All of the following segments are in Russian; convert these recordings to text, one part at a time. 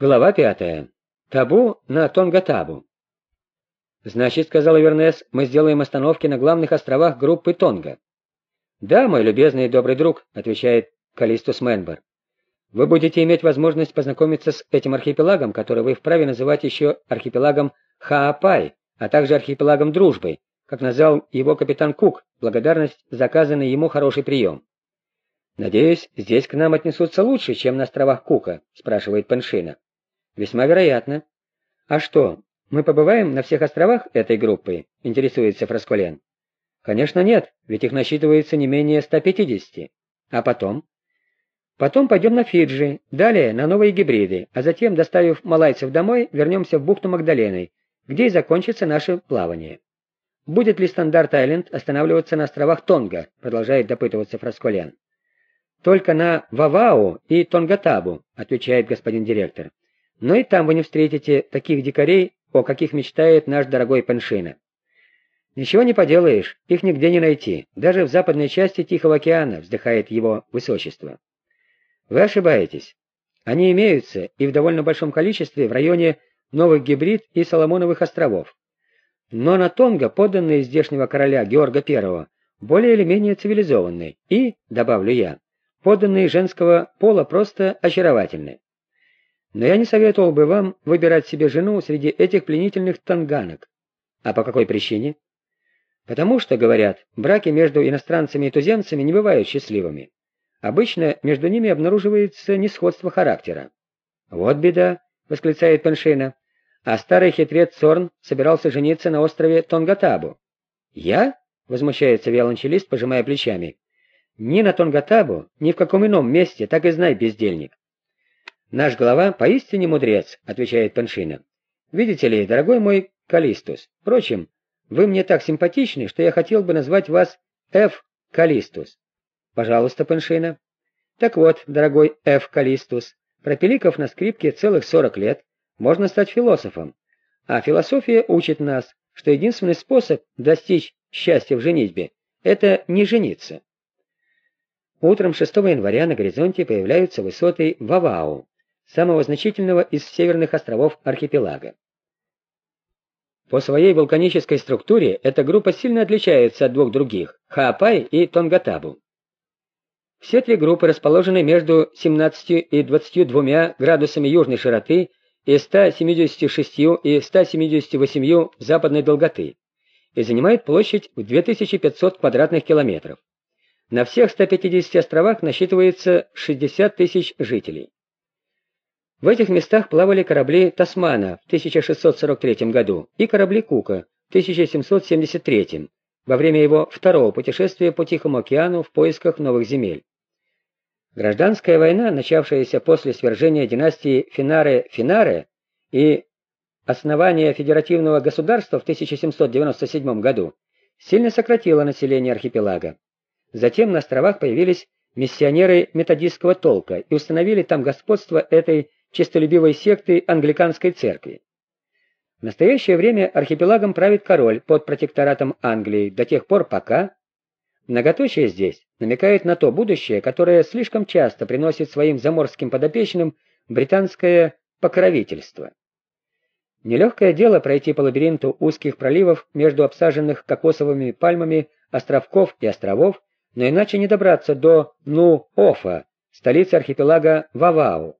Глава пятая. Табу на Тонга-Табу. «Значит, — сказал Вернес, — мы сделаем остановки на главных островах группы Тонга». «Да, мой любезный и добрый друг», — отвечает Калистус Менбер. «Вы будете иметь возможность познакомиться с этим архипелагом, который вы вправе называть еще архипелагом Хаапай, а также архипелагом Дружбы, как назвал его капитан Кук, благодарность за оказанный ему хороший прием». «Надеюсь, здесь к нам отнесутся лучше, чем на островах Кука?» — спрашивает Пеншина. «Весьма вероятно». «А что, мы побываем на всех островах этой группы?» — интересуется Фрасколен. «Конечно нет, ведь их насчитывается не менее 150. А потом?» «Потом пойдем на Фиджи, далее на новые гибриды, а затем, доставив малайцев домой, вернемся в бухту Магдаленой, где и закончится наше плавание». «Будет ли Стандарт-Айленд останавливаться на островах Тонга?» — продолжает допытываться Фрасколен. «Только на Вавау и Тонгатабу», — отвечает господин директор. Но и там вы не встретите таких дикарей, о каких мечтает наш дорогой Пеншина. Ничего не поделаешь, их нигде не найти, даже в западной части Тихого океана, вздыхает его высочество. Вы ошибаетесь. Они имеются и в довольно большом количестве в районе Новых Гибрид и Соломоновых островов. Но на Тонго подданные здешнего короля Георга I более или менее цивилизованные и, добавлю я, подданные женского пола просто очаровательны. Но я не советовал бы вам выбирать себе жену среди этих пленительных танганок. А по какой причине? Потому что, говорят, браки между иностранцами и туземцами не бывают счастливыми. Обычно между ними обнаруживается несходство характера. «Вот беда!» — восклицает Пеншина. А старый хитрец Цорн собирался жениться на острове Тонгатабу. «Я?» — возмущается виолончелист, пожимая плечами. «Ни на Тонгатабу, ни в каком ином месте, так и знай, бездельник. «Наш глава поистине мудрец», — отвечает Паншина. «Видите ли, дорогой мой Калистус, впрочем, вы мне так симпатичны, что я хотел бы назвать вас Ф. Калистус». «Пожалуйста, Паншина». «Так вот, дорогой Ф. Калистус, пропиликов на скрипке целых сорок лет, можно стать философом. А философия учит нас, что единственный способ достичь счастья в женитьбе — это не жениться». Утром 6 января на горизонте появляются высоты Вавау, самого значительного из северных островов архипелага. По своей вулканической структуре эта группа сильно отличается от двух других – Хаапай и Тонгатабу. Все три группы расположены между 17 и 22 градусами южной широты и 176 и 178 западной долготы и занимают площадь в 2500 квадратных километров. На всех 150 островах насчитывается 60 тысяч жителей. В этих местах плавали корабли Тасмана в 1643 году и корабли Кука в 1773 во время его второго путешествия по Тихому океану в поисках новых земель. Гражданская война, начавшаяся после свержения династии Финаре-Финаре и основания федеративного государства в 1797 году, сильно сократила население архипелага. Затем на островах появились миссионеры методистского толка и установили там господство этой честолюбивой секты англиканской церкви. В настоящее время архипелагом правит король под протекторатом Англии до тех пор, пока... Многоточие здесь намекает на то будущее, которое слишком часто приносит своим заморским подопечным британское покровительство. Нелегкое дело пройти по лабиринту узких проливов между обсаженных кокосовыми пальмами островков и островов, но иначе не добраться до Ну-Офа, столицы архипелага Вавау.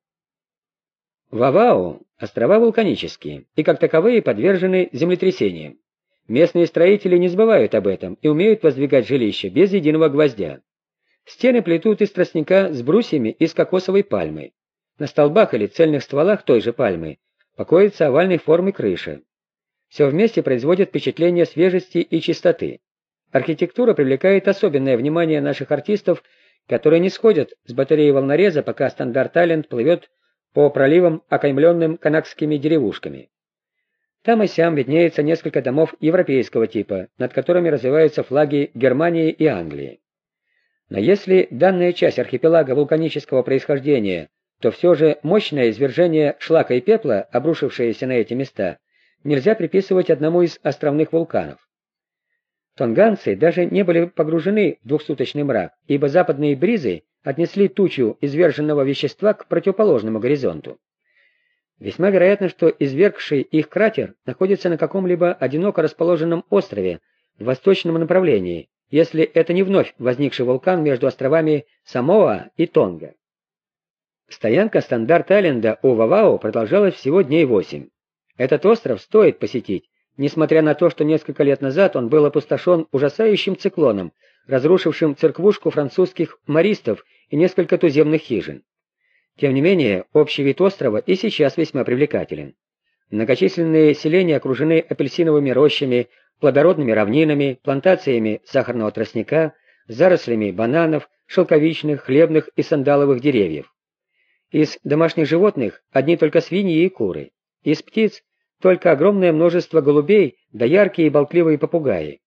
Вавау – острова вулканические и как таковые подвержены землетрясениям. Местные строители не забывают об этом и умеют воздвигать жилища без единого гвоздя. Стены плетут из тростника с брусьями из кокосовой пальмы. На столбах или цельных стволах той же пальмы покоится овальной формы крыша. Все вместе производит впечатление свежести и чистоты. Архитектура привлекает особенное внимание наших артистов, которые не сходят с батареи волнореза, пока стандарт-талент плывет по проливам, окаймленным канакскими деревушками. Там и сям виднеется несколько домов европейского типа, над которыми развиваются флаги Германии и Англии. Но если данная часть архипелага вулканического происхождения, то все же мощное извержение шлака и пепла, обрушившееся на эти места, нельзя приписывать одному из островных вулканов. Тонганцы даже не были погружены в двухсуточный мрак, ибо западные бризы отнесли тучу изверженного вещества к противоположному горизонту. Весьма вероятно, что извергший их кратер находится на каком-либо одиноко расположенном острове в восточном направлении, если это не вновь возникший вулкан между островами Самоа и Тонга. Стоянка Стандарт-Айленда у Вавао продолжалась всего дней восемь. Этот остров стоит посетить, несмотря на то, что несколько лет назад он был опустошен ужасающим циклоном, разрушившим церквушку французских маристов и несколько туземных хижин. Тем не менее, общий вид острова и сейчас весьма привлекателен. Многочисленные селения окружены апельсиновыми рощами, плодородными равнинами, плантациями сахарного тростника, зарослями бананов, шелковичных, хлебных и сандаловых деревьев. Из домашних животных одни только свиньи и куры. Из птиц только огромное множество голубей да яркие и болтливые попугаи.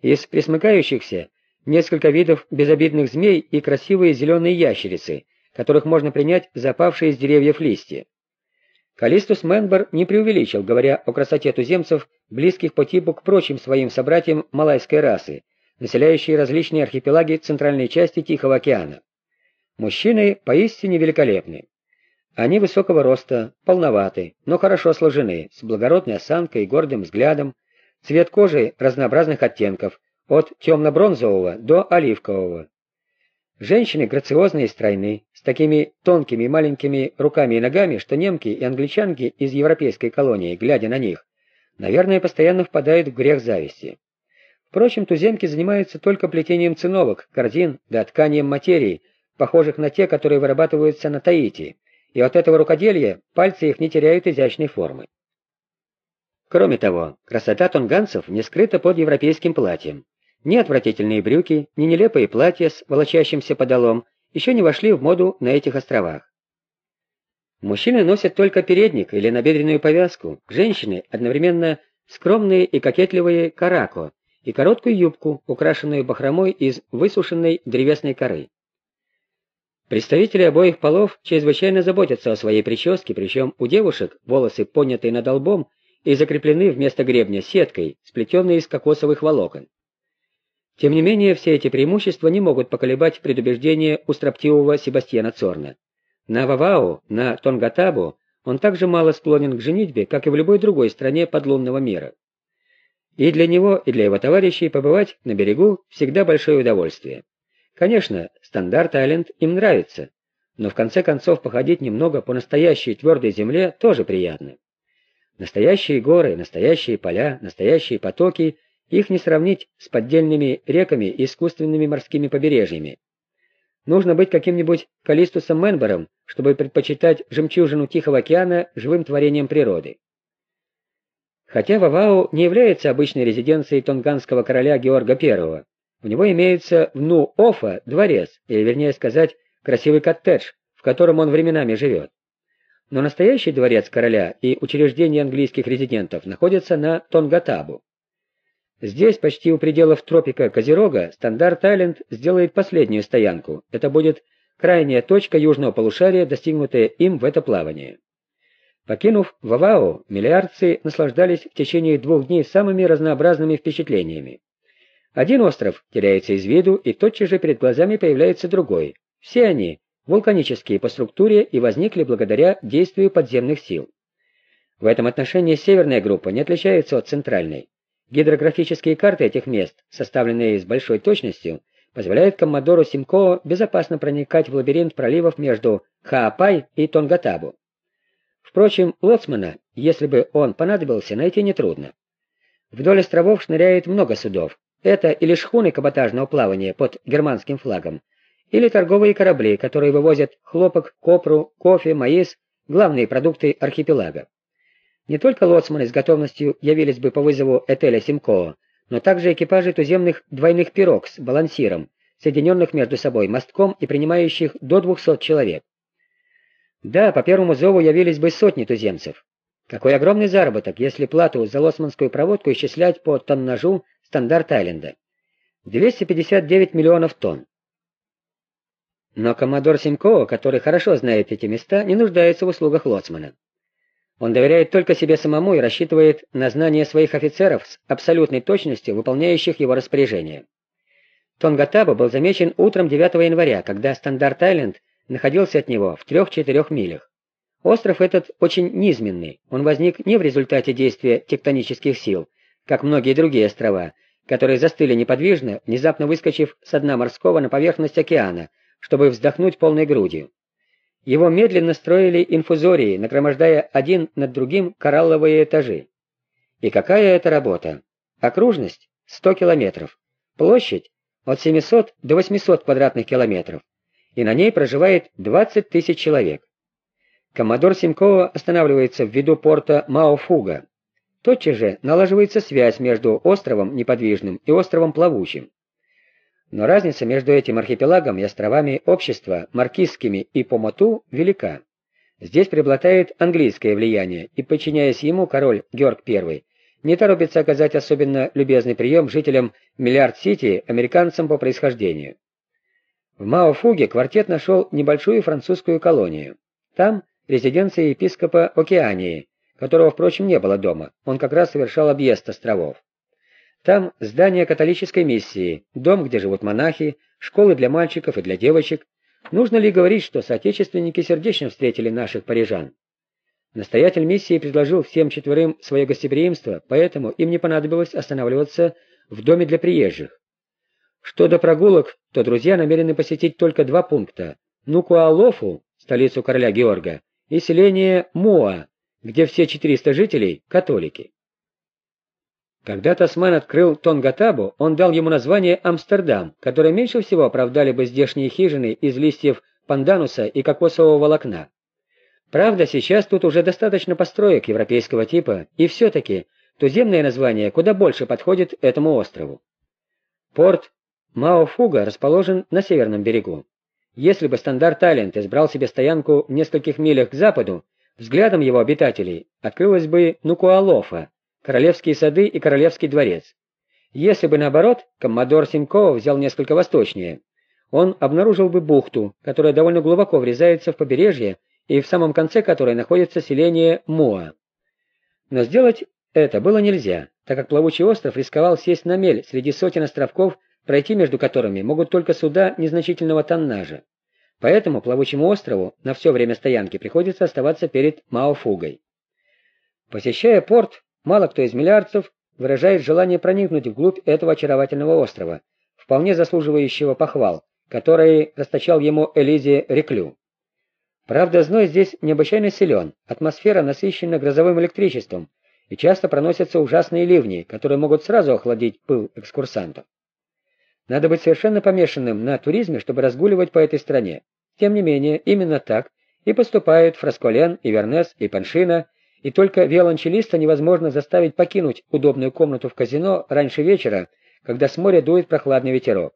Из присмыкающихся несколько видов безобидных змей и красивые зеленые ящерицы, которых можно принять за павшие из деревьев листья. Калистус Менбер не преувеличил, говоря о красоте туземцев, близких по типу к прочим своим собратьям малайской расы, населяющие различные архипелаги центральной части Тихого океана. Мужчины поистине великолепны. Они высокого роста, полноваты, но хорошо сложены, с благородной осанкой и гордым взглядом, цвет кожи разнообразных оттенков, от темно-бронзового до оливкового. Женщины грациозные и стройны, с такими тонкими маленькими руками и ногами, что немки и англичанки из европейской колонии, глядя на них, наверное, постоянно впадают в грех зависти. Впрочем, туземки занимаются только плетением циновок, корзин да тканием материи, похожих на те, которые вырабатываются на Таити, и от этого рукоделия пальцы их не теряют изящной формы. Кроме того, красота тонганцев не скрыта под европейским платьем. Ни отвратительные брюки, ни нелепые платья с волочащимся подолом еще не вошли в моду на этих островах. Мужчины носят только передник или набедренную повязку, женщины одновременно скромные и кокетливые карако и короткую юбку, украшенную бахромой из высушенной древесной коры. Представители обоих полов чрезвычайно заботятся о своей прическе, причем у девушек волосы подняты над лбом и закреплены вместо гребня сеткой, сплетенной из кокосовых волокон. Тем не менее, все эти преимущества не могут поколебать предубеждение у строптивого Себастьяна Цорна. На Вавау, на Тонгатабу он также мало склонен к женитьбе, как и в любой другой стране подлунного мира. И для него, и для его товарищей побывать на берегу всегда большое удовольствие. Конечно, Стандарт-Айленд им нравится, но в конце концов походить немного по настоящей твердой земле тоже приятно. Настоящие горы, настоящие поля, настоящие потоки их не сравнить с поддельными реками и искусственными морскими побережьями. Нужно быть каким-нибудь Калистусом Менбером, чтобы предпочитать жемчужину Тихого океана живым творением природы. Хотя Вавау не является обычной резиденцией тонганского короля Георга I, у него имеется в Ну-Офа дворец, или вернее сказать, красивый коттедж, в котором он временами живет. Но настоящий дворец короля и учреждения английских резидентов находятся на Тонгатабу. Здесь, почти у пределов тропика Козерога, Стандарт-Айленд сделает последнюю стоянку. Это будет крайняя точка южного полушария, достигнутая им в это плавание. Покинув Вавао, миллиардцы наслаждались в течение двух дней самыми разнообразными впечатлениями. Один остров теряется из виду, и тотчас же перед глазами появляется другой. Все они вулканические по структуре и возникли благодаря действию подземных сил. В этом отношении северная группа не отличается от центральной. Гидрографические карты этих мест, составленные с большой точностью, позволяют коммодору Симкоо безопасно проникать в лабиринт проливов между Хаапай и Тонгатабу. Впрочем, лоцмана, если бы он понадобился, найти нетрудно. Вдоль островов шныряет много судов. Это или шхуны каботажного плавания под германским флагом, или торговые корабли, которые вывозят хлопок, копру, кофе, маис, главные продукты архипелага. Не только лоцманы с готовностью явились бы по вызову Этеля Симкоо, но также экипажи туземных двойных пирог с балансиром, соединенных между собой мостком и принимающих до 200 человек. Да, по первому зову явились бы сотни туземцев. Какой огромный заработок, если плату за лоцманскую проводку исчислять по тоннажу стандарт Айленда. 259 миллионов тонн. Но коммодор Симкоо, который хорошо знает эти места, не нуждается в услугах лоцмана. Он доверяет только себе самому и рассчитывает на знание своих офицеров с абсолютной точностью, выполняющих его распоряжения. Тонгатаба был замечен утром 9 января, когда Стандарт-Айленд находился от него в трех-четырех милях. Остров этот очень низменный, он возник не в результате действия тектонических сил, как многие другие острова, которые застыли неподвижно, внезапно выскочив с дна морского на поверхность океана, чтобы вздохнуть полной грудью. Его медленно строили инфузории, нагромождая один над другим коралловые этажи. И какая это работа? Окружность — 100 километров, площадь — от 700 до 800 квадратных километров, и на ней проживает 20 тысяч человек. Коммодор Симкова останавливается в виду порта Маофуга. Тотчас же налаживается связь между островом неподвижным и островом плавучим. Но разница между этим архипелагом и островами общества, маркизскими и Помоту, велика. Здесь преобладает английское влияние, и, подчиняясь ему, король Георг I не торопится оказать особенно любезный прием жителям Миллиард-Сити, американцам по происхождению. В Маофуге квартет нашел небольшую французскую колонию. Там резиденция епископа Океании, которого, впрочем, не было дома, он как раз совершал объезд островов. Там здание католической миссии, дом, где живут монахи, школы для мальчиков и для девочек. Нужно ли говорить, что соотечественники сердечно встретили наших парижан? Настоятель миссии предложил всем четверым свое гостеприимство, поэтому им не понадобилось останавливаться в доме для приезжих. Что до прогулок, то друзья намерены посетить только два пункта – Нукуалофу, столицу короля Георга, и селение Муа, где все 400 жителей – католики. Когда Тасман открыл Тонгатабу, он дал ему название Амстердам, которое меньше всего оправдали бы здешние хижины из листьев пандануса и кокосового волокна. Правда, сейчас тут уже достаточно построек европейского типа, и все-таки туземное название куда больше подходит этому острову. Порт Маофуга расположен на северном берегу. Если бы Стандарт Айленд избрал себе стоянку в нескольких милях к западу, взглядом его обитателей открылась бы Нукуалофа, Королевские сады и Королевский дворец. Если бы, наоборот, коммодор Симкова взял несколько восточнее, он обнаружил бы бухту, которая довольно глубоко врезается в побережье и в самом конце которой находится селение Моа. Но сделать это было нельзя, так как плавучий остров рисковал сесть на мель среди сотен островков пройти между которыми могут только суда незначительного тоннажа. Поэтому плавучему острову на все время стоянки приходится оставаться перед Маофугой. Посещая порт, мало кто из миллиардцев выражает желание проникнуть вглубь этого очаровательного острова, вполне заслуживающего похвал, который расточал ему Элизе Реклю. Правда, зной здесь необычайно силен, атмосфера насыщена грозовым электричеством, и часто проносятся ужасные ливни, которые могут сразу охладить пыл экскурсантов. Надо быть совершенно помешанным на туризме, чтобы разгуливать по этой стране. Тем не менее, именно так и поступают Фрасколен, и Вернес, и Паншина, и только виолончелиста невозможно заставить покинуть удобную комнату в казино раньше вечера, когда с моря дует прохладный ветерок.